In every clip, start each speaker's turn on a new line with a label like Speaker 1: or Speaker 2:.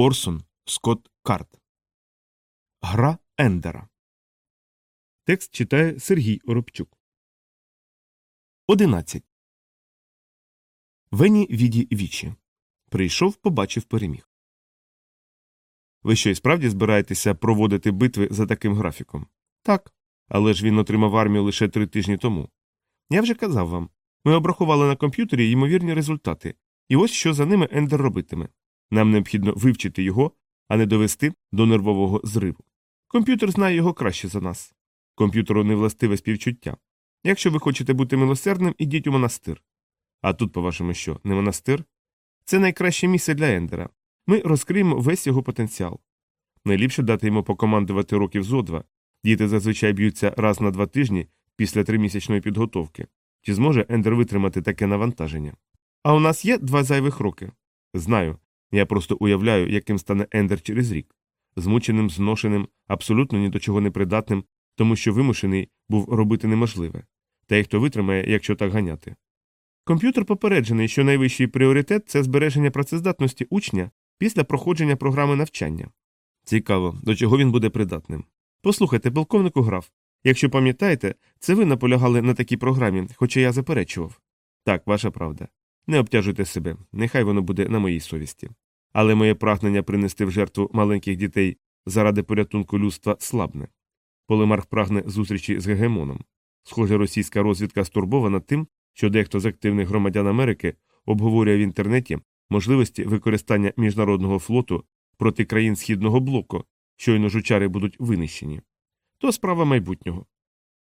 Speaker 1: Орсон Скотт Карт. Гра Ендера. Текст читає Сергій Оробчук. 11. Вені віді вічі. Прийшов, побачив, переміг. Ви що і справді збираєтеся проводити битви за таким графіком? Так. Але ж він отримав армію лише три тижні тому. Я вже казав вам. Ми обрахували на комп'ютері ймовірні результати, і ось що за ними Ендер робитиме. Нам необхідно вивчити його, а не довести до нервового зриву. Комп'ютер знає його краще за нас. Комп'ютеру не властиве співчуття. Якщо ви хочете бути милосердним, ідіть у монастир. А тут, по вашому, що, не монастир? Це найкраще місце для Ендера. Ми розкриємо весь його потенціал. Найліпше дати йому покомандувати років зо два. Діти зазвичай б'ються раз на два тижні після тримісячної підготовки. Чи зможе Ендер витримати таке навантаження? А у нас є два зайвих роки. Знаю. Я просто уявляю, яким стане Ендер через рік. Змученим, зношеним, абсолютно ні до чого не придатним, тому що вимушений був робити неможливе. Та й хто витримає, якщо так ганяти. Комп'ютер попереджений, що найвищий пріоритет це збереження працездатності учня після проходження програми навчання. Цікаво, до чого він буде придатним. Послухайте, полковнику граф, якщо пам'ятаєте, це ви наполягали на такій програмі, хоча я заперечував. Так, ваша правда. Не обтяжуйте себе, нехай воно буде на моїй совісті. Але моє прагнення принести в жертву маленьких дітей заради порятунку людства слабне. Полемарх прагне зустрічі з гегемоном. Схоже, російська розвідка стурбована тим, що дехто з активних громадян Америки обговорює в інтернеті можливості використання міжнародного флоту проти країн східного блоку, щойно жучари будуть винищені. То справа майбутнього.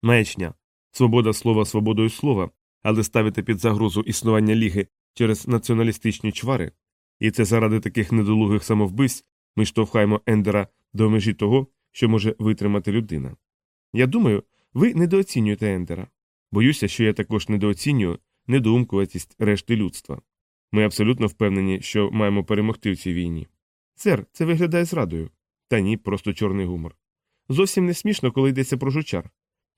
Speaker 1: Маячня. Свобода слова свободою слова, але ставити під загрозу існування ліги через націоналістичні чвари, і це заради таких недолугих самовбивць ми штовхаємо Ендера до межі того, що може витримати людина. Я думаю, ви недооцінюєте Ендера. Боюся, що я також недооцінюю недоумкуватість решти людства. Ми абсолютно впевнені, що маємо перемогти в цій війні. Сер, це виглядає зрадою. Та ні, просто чорний гумор. Зовсім не смішно, коли йдеться про жучар.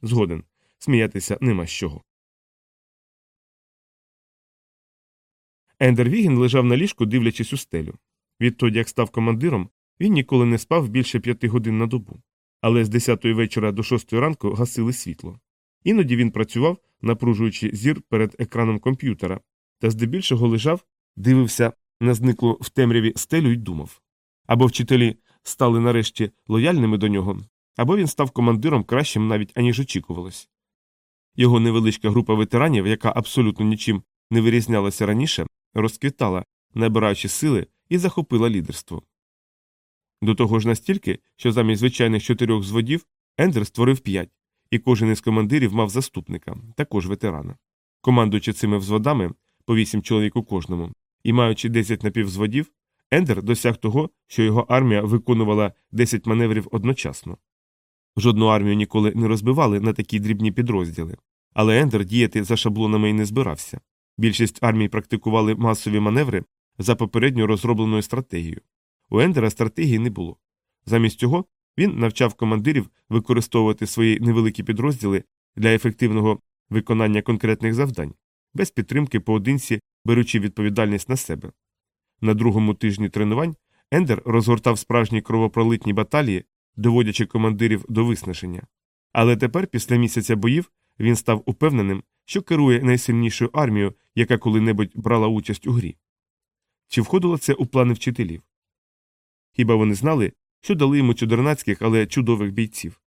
Speaker 1: Згоден, сміятися нема з чого. Ендер Вігін лежав на ліжку, дивлячись у стелю. Відтоді, як став командиром, він ніколи не спав більше п'яти годин на добу. Але з десятої вечора до шостої ранку гасили світло. Іноді він працював, напружуючи зір перед екраном комп'ютера, та здебільшого лежав, дивився на зниклу в темряві стелю й думав. Або вчителі стали нарешті лояльними до нього, або він став командиром кращим навіть аніж очікувалось. Його невеличка група ветеранів, яка абсолютно нічим не вирізнялася раніше, розквітала, набираючи сили, і захопила лідерство. До того ж настільки, що замість звичайних чотирьох зводів Ендер створив п'ять, і кожен із командирів мав заступника, також ветерана. Командуючи цими взводами, по вісім чоловік у кожному, і маючи десять напіввзводів, Ендер досяг того, що його армія виконувала 10 маневрів одночасно. Жодну армію ніколи не розбивали на такі дрібні підрозділи, але Ендер діяти за шаблонами і не збирався. Більшість армій практикували масові маневри за попередньо розробленою стратегією. У Ендера стратегії не було. Замість цього він навчав командирів використовувати свої невеликі підрозділи для ефективного виконання конкретних завдань, без підтримки поодинці беручи відповідальність на себе. На другому тижні тренувань Ендер розгортав справжні кровопролитні баталії, доводячи командирів до виснаження. Але тепер, після місяця боїв, він став упевненим, що керує найсильнішою армією, яка коли-небудь брала участь у грі. Чи входило це у плани вчителів? Хіба вони знали, що дали йому чудернацьких, але чудових бійців?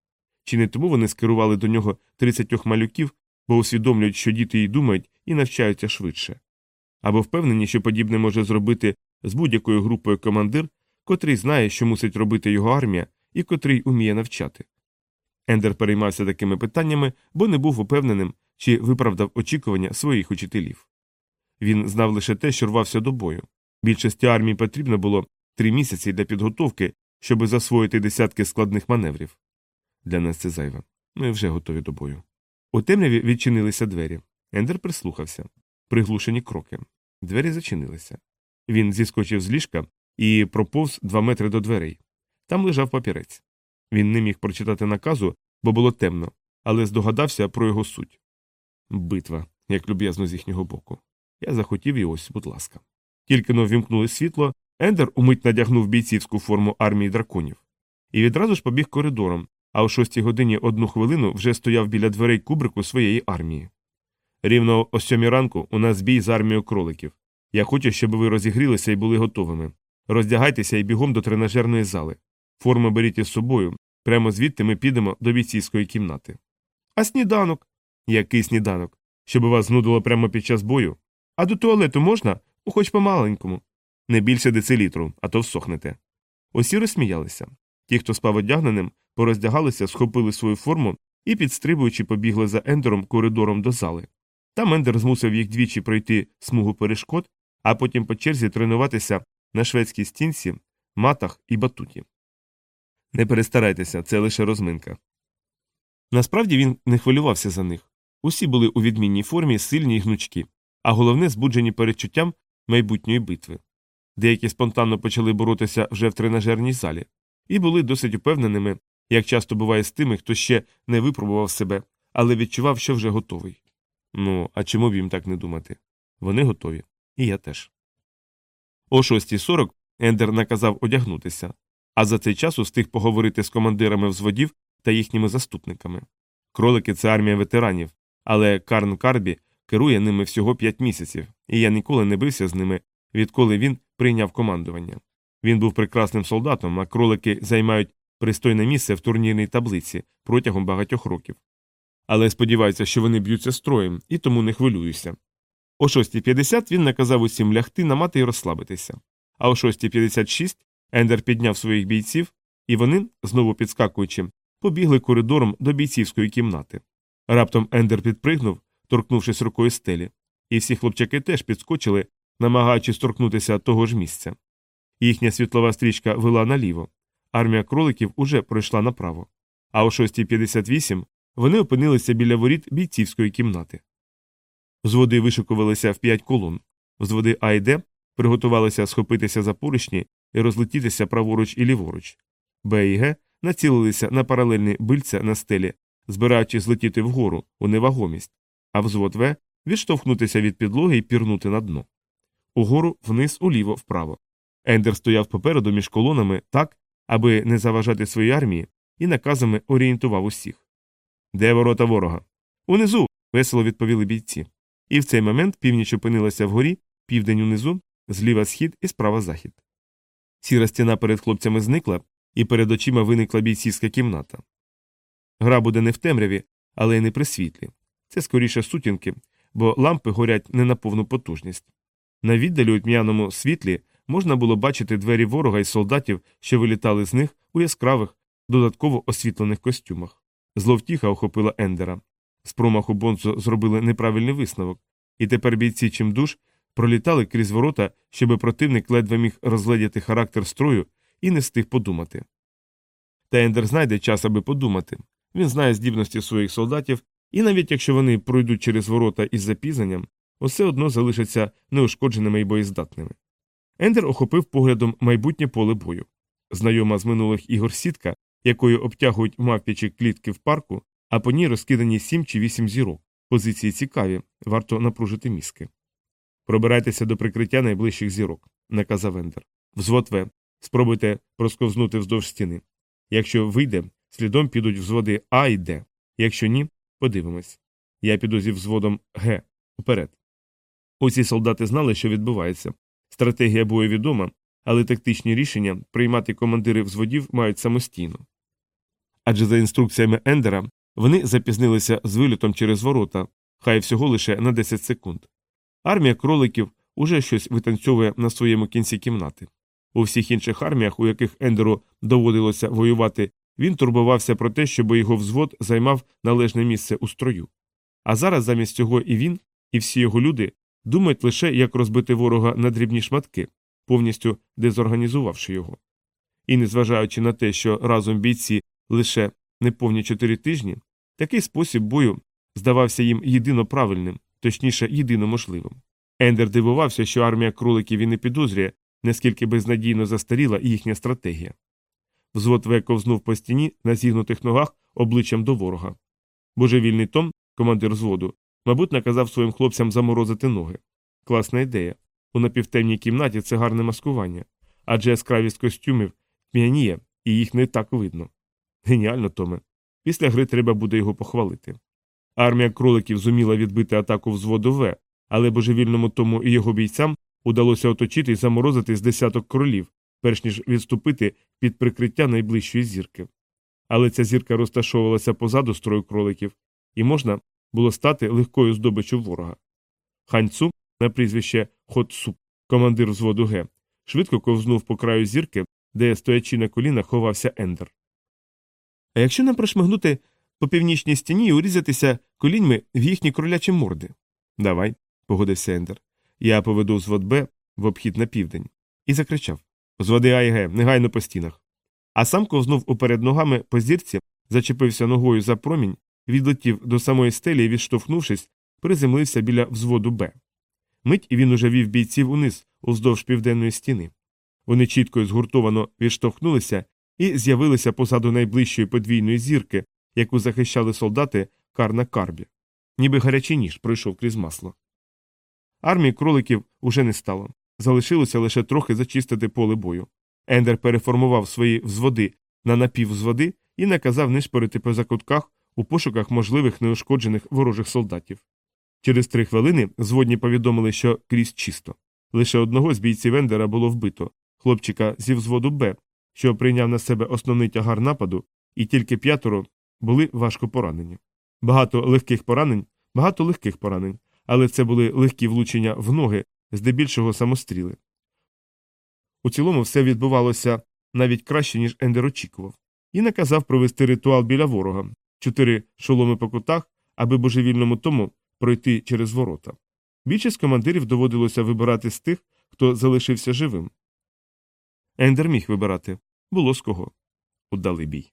Speaker 1: Чи не тому вони скерували до нього 30 малюків, бо усвідомлюють, що діти й думають і навчаються швидше? Або впевнені, що подібне може зробити з будь-якою групою командир, котрий знає, що мусить робити його армія і котрий уміє навчати. Ендер переймався такими питаннями, бо не був упевненим, чи виправдав очікування своїх учителів. Він знав лише те, що рвався до бою. Більшості армії потрібно було три місяці для підготовки, щоб засвоїти десятки складних маневрів. Для нас це зайве. Ми вже готові до бою. У темряві відчинилися двері. Ендер прислухався. Приглушені кроки. Двері зачинилися. Він зіскочив з ліжка і проповз два метри до дверей. Там лежав папірець. Він не міг прочитати наказу, бо було темно, але здогадався про його суть. Битва, як люб'язно з їхнього боку. Я захотів і ось, будь ласка. Тільки но вімкнули світло, Ендер умить надягнув бійцівську форму армії драконів. І відразу ж побіг коридором, а о шостій годині одну хвилину вже стояв біля дверей кубрику своєї армії. Рівно о сьомій ранку у нас бій з армією кроликів. Я хочу, щоб ви розігрілися і були готовими. Роздягайтеся і бігом до тренажерної зали. Форму беріть із собою. Прямо звідти ми підемо до бійцівської кімнати. А сніданок? Який сніданок? Щоб вас знудило прямо під час бою? А до туалету можна? Ну, хоч по-маленькому. Не більше децилітру, а то всохнете. Усі розсміялися. Ті, хто спав одягненим, пороздягалися, схопили свою форму і, підстрибуючи, побігли за Ендером коридором до зали. Там Ендер змусив їх двічі пройти смугу перешкод, а потім по черзі тренуватися на шведській стінці, матах і батуті. Не перестарайтеся, це лише розминка. Насправді він не хвилювався за них. Усі були у відмінній формі, сильні й гнучкі, а головне збуджені передчуттям майбутньої битви. Деякі спонтанно почали боротися вже в тренажерній залі, і були досить упевненими, як часто буває з тими, хто ще не випробував себе, але відчував, що вже готовий. Ну, а чому б їм так не думати? Вони готові, і я теж. О 6.40 Ендер наказав одягнутися, а за цей час устиг поговорити з командирами взводів та їхніми заступниками. Кролики це армія ветеранів, але Карн Карбі керує ними всього 5 місяців, і я ніколи не бився з ними, відколи він прийняв командування. Він був прекрасним солдатом, а кролики займають пристойне місце в турнірній таблиці протягом багатьох років. Але сподіваюся, що вони б'ються строєм, і тому не хвилююся. О 6.50 він наказав усім лягти на мати і розслабитися. А о 6.56 Ендер підняв своїх бійців, і вони, знову підскакуючи, побігли коридором до бійцівської кімнати. Раптом Ендер підпригнув, торкнувшись рукою стелі, і всі хлопчаки теж підскочили, намагаючись торкнутися того ж місця. Їхня світлова стрічка вела наліво. Армія кроликів уже пройшла направо. А о 6.58 вони опинилися біля воріт бійцівської кімнати. Взводи вишикувалися в п'ять колон. Взводи А і Д приготувалися схопитися за поручні і розлетітися праворуч і ліворуч. Б і Г націлилися на паралельні бильця на стелі, збираючись злетіти вгору у невагомість, а взвод В відштовхнутися від підлоги і пірнути на дно. Угору, вниз, уліво, вправо. Ендер стояв попереду між колонами так, аби не заважати своїй армії, і наказами орієнтував усіх. Де ворота ворога? Унизу. весело відповіли бійці. І в цей момент північ опинилася вгорі, південь унизу, зліва схід і справа захід. Сіра стіна перед хлопцями зникла, і перед очима виникла бійцівська кімната. Гра буде не в темряві, але й не при світлі. Це скоріше сутінки, бо лампи горять не на повну потужність. На віддалі у тьмяному світлі можна було бачити двері ворога і солдатів, що вилітали з них у яскравих, додатково освітлених костюмах. Зловтіха охопила Ендера. З промаху Бонцо зробили неправильний висновок, і тепер бійці чимдуж пролітали крізь ворота, щоби противник ледве міг розгледіти характер строю і не встиг подумати. Та Ендер знайде час, аби подумати. Він знає здібності своїх солдатів, і навіть якщо вони пройдуть через ворота із запізненням, усе одно залишаться неушкодженими і боєздатними. Ендер охопив поглядом майбутнє поле бою. Знайома з минулих ігор сітка, якою обтягують мавпічі клітки в парку, а по ній розкидані сім чи вісім зірок. Позиції цікаві, варто напружити мізки. Пробирайтеся до прикриття найближчих зірок, наказав Ендер. Взвод В. Спробуйте просковзнути вздовж стіни. Якщо вийде, слідом підуть взводи А і Д. Якщо ні, подивимось. Я піду зі взводом Г. Уперед. Усі солдати знали, що відбувається. Стратегія бою відома, але тактичні рішення приймати командири взводів мають самостійно. Адже за інструкціями Ендера вони запізнилися з вилітом через ворота, хай всього лише на 10 секунд. Армія кроликів уже щось витанцьовує на своєму кінці кімнати. У всіх інших арміях, у яких Ендеру доводилося воювати, він турбувався про те, щоб його взвод займав належне місце у строю. А зараз замість цього і він, і всі його люди думають лише, як розбити ворога на дрібні шматки, повністю дезорганізувавши його. І незважаючи на те, що разом бійці лише неповні чотири тижні, такий спосіб бою здавався їм єдино правильним, точніше, єдино можливим. Ендер дивувався, що армія кроликів і не підозрює, наскільки безнадійно застаріла їхня стратегія. Взвод В ковзнув по стіні на зігнутих ногах обличчям до ворога. Божевільний Том, командир взводу, мабуть, наказав своїм хлопцям заморозити ноги. Класна ідея. У напівтемній кімнаті це гарне маскування. адже яскравість костюмів п'яніє, і їх не так видно. Геніально, Томе. Після гри треба буде його похвалити. Армія кроликів зуміла відбити атаку взводу В, але божевільному тому і його бійцям удалося оточити і заморозити з десяток кролів, перш ніж відступити під прикриття найближчої зірки. Але ця зірка розташовувалася позаду строю кроликів, і можна було стати легкою здобиччю ворога. Ханьцу, на прізвище Хотсуп, командир взводу Г, швидко ковзнув по краю зірки, де, стоячи на колінах, ховався Ендер. А якщо нам прошмигнути по північній стіні і урізатися коліньми в їхні кролячі морди? Давай, погодився Ендер. Я поведу взвод Б в обхід на південь. І закричав Зводи А і Г, негайно по стінах. А сам ковзнув уперед ногами по зірці, зачепився ногою за промінь, відлетів до самої стелі і, відштовхнувшись, приземлився біля взводу Б. Мить і він уже вів бійців униз, уздовж південної стіни. Вони чітко і згуртовано відштовхнулися і з'явилися позаду найближчої подвійної зірки, яку захищали солдати кар на карбі. Ніби гарячий ніж пройшов крізь масло. Армії кроликів уже не стало. Залишилося лише трохи зачистити поле бою. Ендер переформував свої взводи на напіввзводи і наказав нишпорити по закутках у пошуках можливих неушкоджених ворожих солдатів. Через три хвилини зводні повідомили, що крізь чисто. Лише одного з бійців Ендера було вбито хлопчика зі взводу Б, що прийняв на себе основний тягар нападу, і тільки п'ятеро були важко поранені. Багато легких поранень, багато легких поранень, але це були легкі влучення в ноги, здебільшого самостріли. У цілому все відбувалося навіть краще, ніж Ендер очікував, і наказав провести ритуал біля ворога чотири шоломи по кутах, аби божевільному тому пройти через ворота. Більшість командирів доводилося вибирати з тих, хто залишився живим. Ендер міг вибирати було з кого. Удали бій.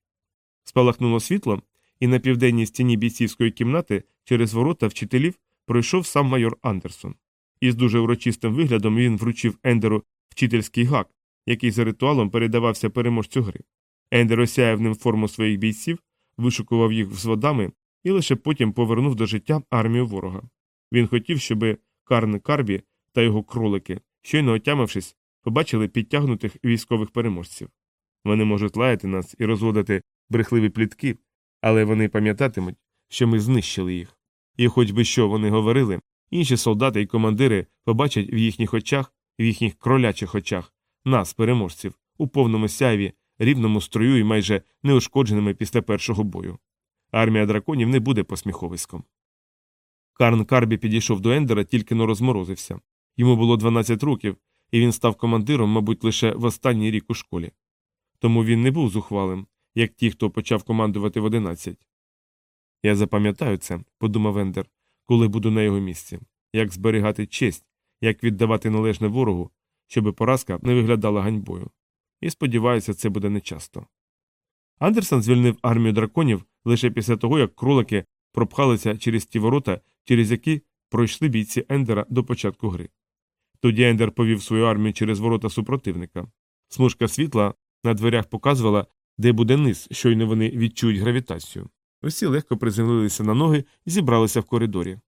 Speaker 1: Спалахнуло світло, і на південній стіні бійцівської кімнати через ворота вчителів пройшов сам майор Андерсон. Із дуже урочистим виглядом він вручив Ендеру вчительський гак, який за ритуалом передавався переможцю гри. Ендер осяяв ним форму своїх бійців, вишукував їх взводами і лише потім повернув до життя армію ворога. Він хотів, щоб Карн Карбі та його кролики, щойно отямившись, побачили підтягнутих військових переможців. Вони можуть лаяти нас і розводити брехливі плітки, але вони пам'ятатимуть, що ми знищили їх. І хоч би що вони говорили, інші солдати і командири побачать в їхніх очах, в їхніх кролячих очах, нас, переможців, у повному сяйві, рівному строю і майже неушкодженими після першого бою. Армія драконів не буде посміховиськом. Карн Карбі підійшов до Ендера, тільки но розморозився. Йому було 12 років, і він став командиром, мабуть, лише в останній рік у школі. Тому він не був зухвалим, як ті, хто почав командувати в 11. Я запам'ятаю це, подумав Ендер, коли буду на його місці, як зберігати честь, як віддавати належне ворогу, щоби поразка не виглядала ганьбою. І сподіваюся, це буде нечасто. Андерсон звільнив армію драконів лише після того, як кролики пропхалися через ті ворота, через які пройшли бійці Ендера до початку гри. Тоді Ендер повів свою армію через ворота супротивника. Смужка світла на дверях показувала, де буде низ, щойно вони відчують гравітацію. Усі легко приземлилися на ноги і зібралися в коридорі.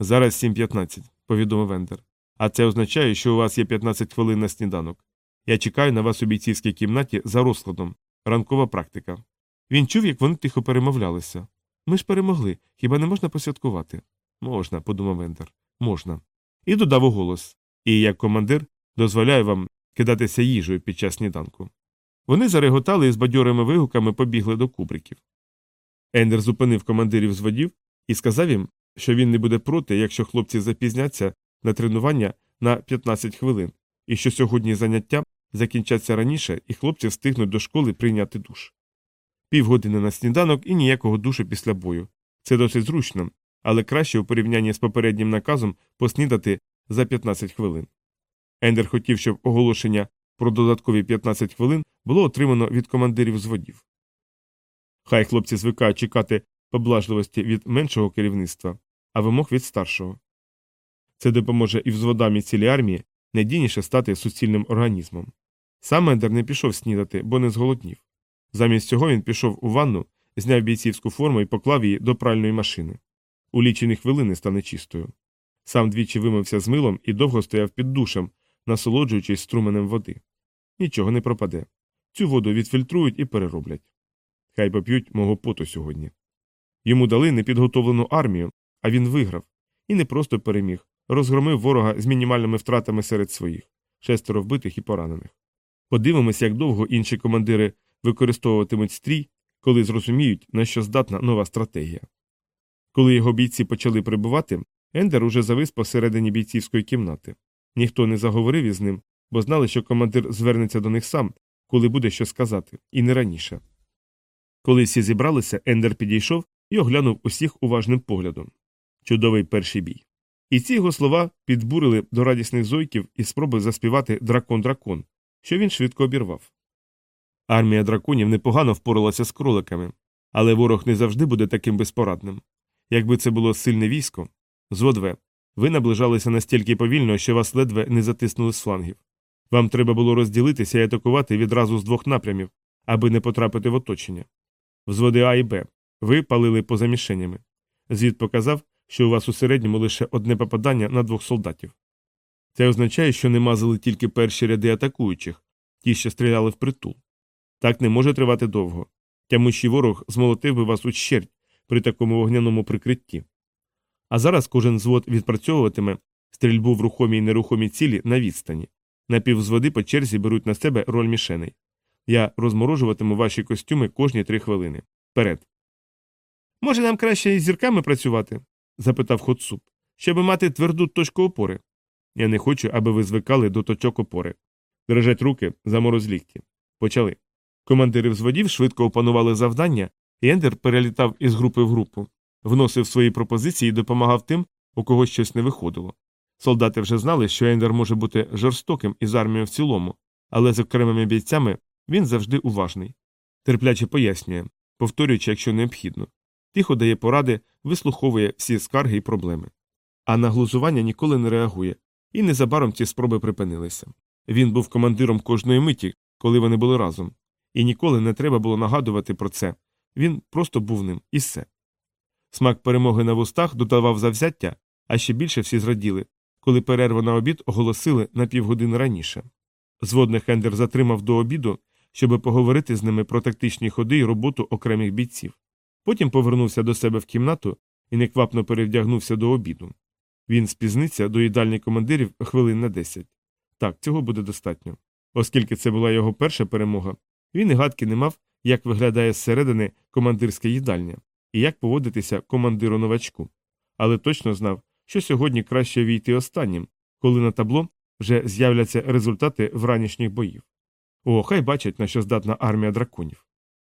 Speaker 1: Зараз 7.15, повідомив Ендер. А це означає, що у вас є 15 хвилин на сніданок. Я чекаю на вас у бійцівській кімнаті за розкладом. Ранкова практика. Він чув, як вони тихо перемовлялися. Ми ж перемогли. Хіба не можна посвяткувати? Можна, подумав Ендер. Можна. І додав у голос. І як командир дозволяю вам кидатися їжею під час сніданку. Вони зареготали і з бадьорими вигуками побігли до кубриків. Ендер зупинив командирів з водів і сказав їм, що він не буде проти, якщо хлопці запізняться на тренування на 15 хвилин, і що сьогодні заняття закінчаться раніше, і хлопці встигнуть до школи прийняти душ. Півгодини на сніданок і ніякого душу після бою. Це досить зручно, але краще у порівнянні з попереднім наказом поснідати за 15 хвилин. Ендер хотів, щоб оголошення про додаткові 15 хвилин було отримано від командирів зводів. Хай хлопці звикають чекати поблажливості від меншого керівництва, а вимог від старшого. Це допоможе і взводам і цілій армії надійніше стати суцільним організмом. Сам Ендер не пішов снідати, бо не зголоднів. Замість цього він пішов у ванну, зняв бійцівську форму і поклав її до пральної машини. У лічені хвилини стане чистою. Сам двічі вимився з милом і довго стояв під душем, насолоджуючись струменем води. нічого не пропаде. Цю воду відфільтрують і перероблять. Хай поп'ють мого поту сьогодні. Йому дали непідготовлену армію, а він виграв і не просто переміг, розгромив ворога з мінімальними втратами серед своїх шестеро вбитих і поранених. Подивимось, як довго інші командири використовуватимуть стрій, коли зрозуміють, на що здатна нова стратегія. Коли його бійці почали прибувати, Ендер уже завис посередині бійцівської кімнати. Ніхто не заговорив із ним, бо знали, що командир звернеться до них сам, коли буде що сказати, і не раніше. Коли всі зібралися, Ендер підійшов і оглянув усіх уважним поглядом. Чудовий перший бій. І ці його слова підбурили до радісних зойків і спроби заспівати дракон-дракон, що він швидко обірвав. Армія драконів непогано впоралася з кроликами, але ворог не завжди буде таким безпорадним. Якби це було сильне військо, зодве, ви наближалися настільки повільно, що вас ледве не затиснули з флангів. Вам треба було розділитися і атакувати відразу з двох напрямів, аби не потрапити в оточення. Взводи А і Б. Ви палили поза мішенями. Звіт показав, що у вас у середньому лише одне попадання на двох солдатів. Це означає, що не мазали тільки перші ряди атакуючих, ті, що стріляли в притул. Так не може тривати довго. Тямущий ворог змолотив би вас у щерть при такому вогняному прикритті. А зараз кожен звод відпрацьовуватиме стрільбу в рухомій і нерухомій цілі на відстані. Напіввзводи по черзі беруть на себе роль мішеней. Я розморожуватиму ваші костюми кожні три хвилини. Вперед. Може, нам краще із зірками працювати? запитав Хоцуп, щоб мати тверду точку опори. Я не хочу, аби ви звикали до точок опори. Дрижать руки, замороз лікті. Почали. Командири взводів швидко опанували завдання, і Ендер перелітав із групи в групу, вносив свої пропозиції і допомагав тим, у кого щось не виходило. Солдати вже знали, що Ендер може бути жорстоким із армією в цілому, але з окремими бійцями він завжди уважний. Терпляче пояснює, повторюючи, якщо необхідно. Тихо дає поради, вислуховує всі скарги і проблеми. А на глузування ніколи не реагує, і незабаром ці спроби припинилися. Він був командиром кожної миті, коли вони були разом, і ніколи не треба було нагадувати про це він просто був ним і все. Смак перемоги на вустах додавав завзяття, а ще більше всі зраділи, коли перерву на обід оголосили на півгодини раніше. Зводний Хендер затримав до обіду, щоб поговорити з ними про тактичні ходи і роботу окремих бійців. Потім повернувся до себе в кімнату і неквапно перевдягнувся до обіду. Він спізниться до їдальні командирів хвилин на десять. Так, цього буде достатньо. Оскільки це була його перша перемога, він і гадки не мав, як виглядає зсередини командирська їдальня і як поводитися командиру новачку. Але точно знав, що сьогодні краще війти останнім, коли на табло вже з'являться результати вранішніх боїв. О, хай бачать, на що здатна армія драконів.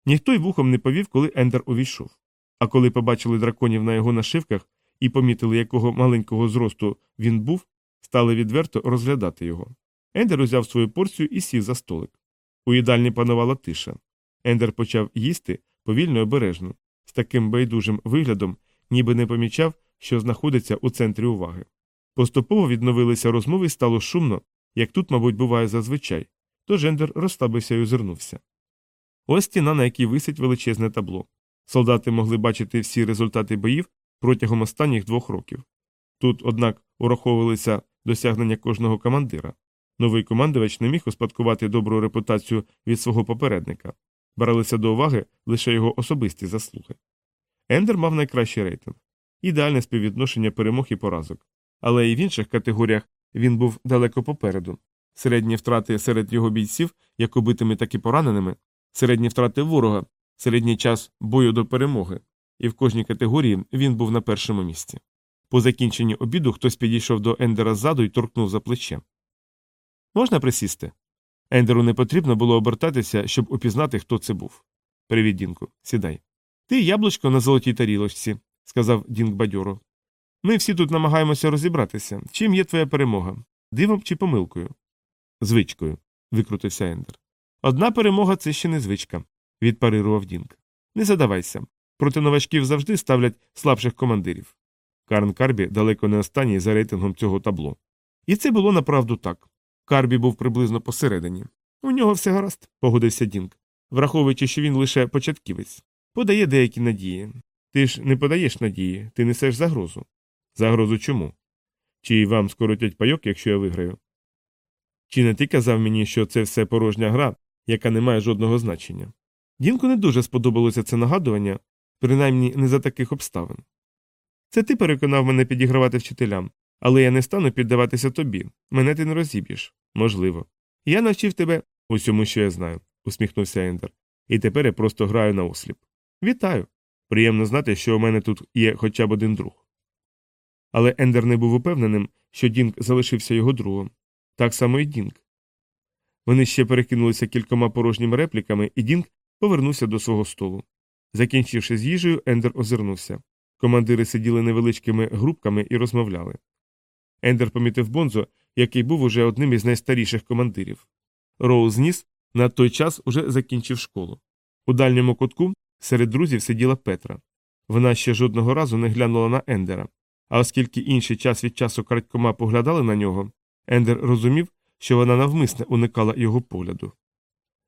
Speaker 1: Ніхто й вухом не повів, коли Ендер увійшов. А коли побачили драконів на його нашивках і помітили, якого маленького зросту він був, стали відверто розглядати його. Ендер узяв свою порцію і сів за столик. У їдальні панувала тиша. Ендер почав їсти повільно й обережно, з таким байдужим виглядом, ніби не помічав, що знаходиться у центрі уваги. Поступово відновилися розмови і стало шумно, як тут, мабуть, буває зазвичай, тож Ендер розслабився і озирнувся. Ось стіна, на якій висить величезне табло. Солдати могли бачити всі результати боїв протягом останніх двох років. Тут, однак, ураховувалися досягнення кожного командира. Новий командувач не міг успадкувати добру репутацію від свого попередника, бралися до уваги лише його особисті заслуги. Ендер мав найкращий рейтинг, ідеальне співвідношення перемог і поразок, але і в інших категоріях він був далеко попереду. Середні втрати серед його бійців, як убитими, так і пораненими, середні втрати ворога, середній час бою до перемоги, і в кожній категорії він був на першому місці. По закінченні обіду хтось підійшов до Ендера ззаду і торкнув за плече. Можна присісти? Ендеру не потрібно було обертатися, щоб упізнати, хто це був. Привіт, Дінку, сідай. Ти яблучко на золотій тарілочці, сказав Дінк бадьоро. Ми всі тут намагаємося розібратися. Чим є твоя перемога? Дивом чи помилкою? Звичкою, викрутився Ендер. Одна перемога це ще не звичка, відпарирував Дінк. Не задавайся. Проти новачків завжди ставлять слабших командирів. Карн Карбі далеко не останній за рейтингом цього табло. І це було направду так. Карбі був приблизно посередині. У нього все гаразд, погодився Дінк, враховуючи, що він лише початківець, подає деякі надії. Ти ж не подаєш надії, ти несеш загрозу. Загрозу чому? Чи вам скоротять пайок, якщо я виграю? Чи не ти казав мені, що це все порожня гра, яка не має жодного значення? Дінку не дуже сподобалося це нагадування, принаймні не за таких обставин. Це ти переконав мене підігравати вчителям, але я не стану піддаватися тобі. Мене ти не розіб'єш. Можливо. Я навчив тебе усьому, що я знаю, усміхнувся Ендер. І тепер я просто граю на осліп. Вітаю. Приємно знати, що у мене тут є хоча б один друг. Але Ендер не був упевненим, що Дінк залишився його другом. Так само і Дінк. Вони ще перекинулися кількома порожніми репліками, і Дінк повернувся до свого столу. Закінчивши з їжею, Ендер озирнувся. Командири сиділи невеличкими групками і розмовляли. Ендер помітив Бонзо, який був уже одним із найстаріших командирів. Роуз Ніс на той час уже закінчив школу. У дальньому кутку серед друзів сиділа Петра. Вона ще жодного разу не глянула на Ендера, а оскільки інші час від часу крадькома поглядали на нього, Ендер розумів, що вона навмисне уникала його погляду.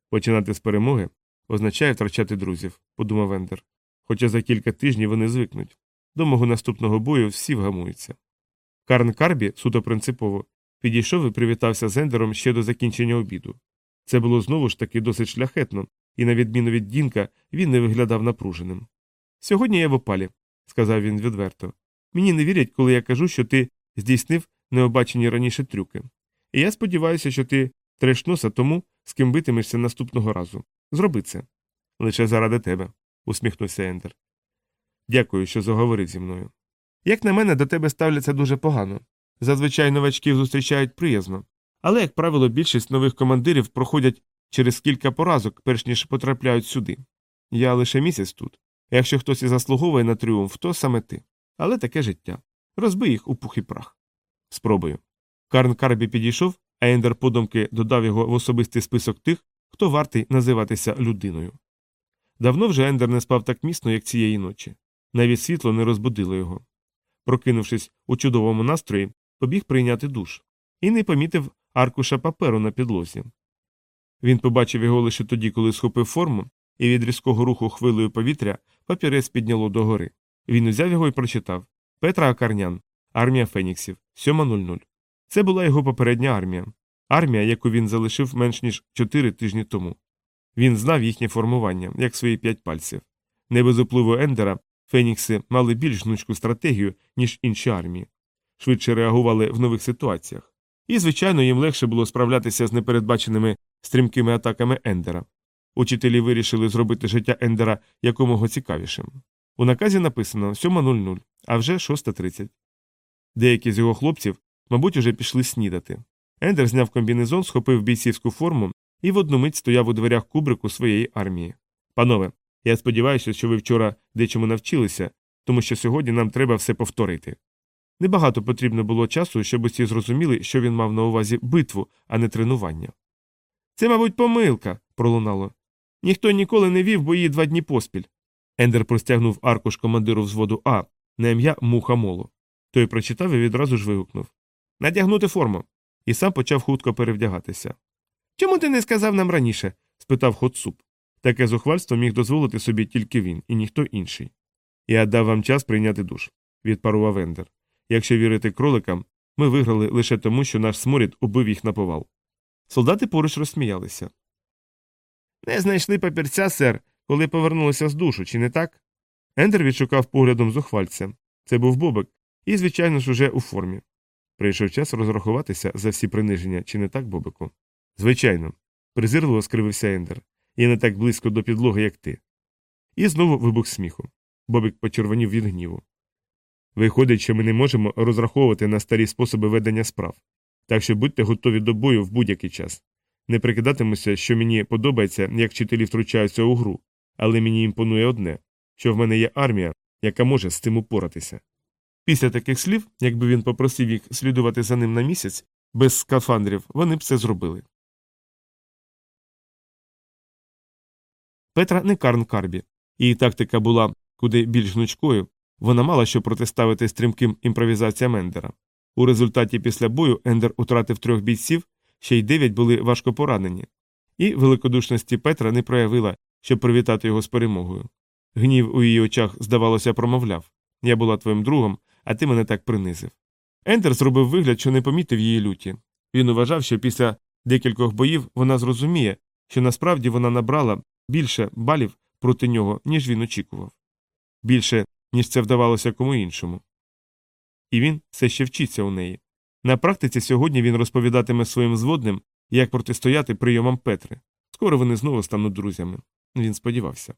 Speaker 1: Починати з перемоги означає втрачати друзів, подумав Ендер. Хоча за кілька тижнів вони звикнуть. До мого наступного бою всі вгамуються. Карн Карбі, суто принципово, підійшов і привітався з Ендером ще до закінчення обіду. Це було знову ж таки досить шляхетно, і, на відміну від Дінка, він не виглядав напруженим. Сьогодні я в опалі, сказав він відверто. Мені не вірять, коли я кажу, що ти здійснив необачені раніше трюки. І я сподіваюся, що ти треш носа тому, з ким битимешся наступного разу. Зроби це. Лише заради тебе, усміхнувся Ендер. Дякую, що заговорив зі мною. Як на мене, до тебе ставляться дуже погано. Зазвичай новачків зустрічають приязно, але, як правило, більшість нових командирів проходять через кілька поразок, перш ніж потрапляють сюди. Я лише місяць тут. Якщо хтось і заслуговує на тріумф, то саме ти. Але таке життя. Розбий їх у пух і прах. Спробую. Карн Карбі підійшов, а Ендер подумки додав його в особистий список тих, хто вартий називатися людиною. Давно вже Ендер не спав так міцно, як цієї ночі. Навіть світло не розбудило його. Прокинувшись у чудовому настрої, побіг прийняти душ і не помітив аркуша паперу на підлозі. Він побачив його лише тоді, коли схопив форму, і від різкого руху хвилею повітря папірець підняло догори. Він узяв його і прочитав Петра Акарнян, армія Феніксів, 7.00. Це була його попередня армія, армія, яку він залишив менш ніж чотири тижні тому. Він знав їхнє формування, як свої п'ять пальців. Не без впливу Ендера Фенікси мали більш гнучку стратегію, ніж інші армії, швидше реагували в нових ситуаціях. І, звичайно, їм легше було справлятися з непередбаченими стрімкими атаками Ендера. Учителі вирішили зробити життя Ендера якомога цікавішим. У наказі написано 7.00, а вже 6.30. Деякі з його хлопців, мабуть, уже пішли снідати. Ендер зняв комбінезон, схопив бійцівську форму і в одну мить стояв у дверях кубрику своєї армії. Панове, я сподіваюся, що ви вчора дечому навчилися, тому що сьогодні нам треба все повторити. Небагато потрібно було часу, щоб усі зрозуміли, що він мав на увазі битву, а не тренування. Це, мабуть, помилка, пролунало. Ніхто ніколи не вів бої два дні поспіль. Ендер простягнув аркуш командиру взводу А на ім'я Муха Моло. Той прочитав і відразу ж вигукнув Надягнути форму. І сам почав хутко перевдягатися. Чому ти не сказав нам раніше? спитав Хоцуп. Таке зухвальство міг дозволити собі тільки він і ніхто інший. Я дав вам час прийняти душ, відпарував Ендер. Якщо вірити кроликам, ми виграли лише тому, що наш сморід убив їх на повал. Солдати поруч розсміялися. Не знайшли папірця, сер, коли повернулися з душу, чи не так? Ендер відшукав поглядом зухвальця. Це був бобик, і, звичайно ж, уже у формі. Прийшов час розрахуватися за всі приниження, чи не так, бобику? Звичайно, презирливо скривився Ендер. Я не так близько до підлоги, як ти. І знову вибух сміху. Бобик почервонів від гніву. Виходить, що ми не можемо розраховувати на старі способи ведення справ. Так що будьте готові до бою в будь-який час. Не прикидатимуся, що мені подобається, як вчителі втручаються у гру, але мені імпонує одне що в мене є армія, яка може з цим упоратися. Після таких слів, якби він попросив їх слідувати за ним на місяць, без скафандрів, вони б це зробили. Петра не Карн Карбі. Її тактика була куди більш гнучкою, вона мала що протиставити стрімким імпровізаціям Ендера. У результаті після бою Ендер утратив трьох бійців, ще й дев'ять були важко поранені, і великодушності Петра не проявила, щоб привітати його з перемогою. Гнів у її очах, здавалося, промовляв Я була твоїм другом, а ти мене так принизив. Ендер зробив вигляд, що не помітив її люті. Він вважав, що після декількох боїв вона зрозуміє, що насправді вона набрала більше балів проти нього, ніж він очікував. Більше, ніж це вдавалося кому іншому. І він все ще вчиться у неї. На практиці сьогодні він розповідатиме своїм зводним, як протистояти прийомам Петри. Скоро вони знову стануть друзями. Він сподівався.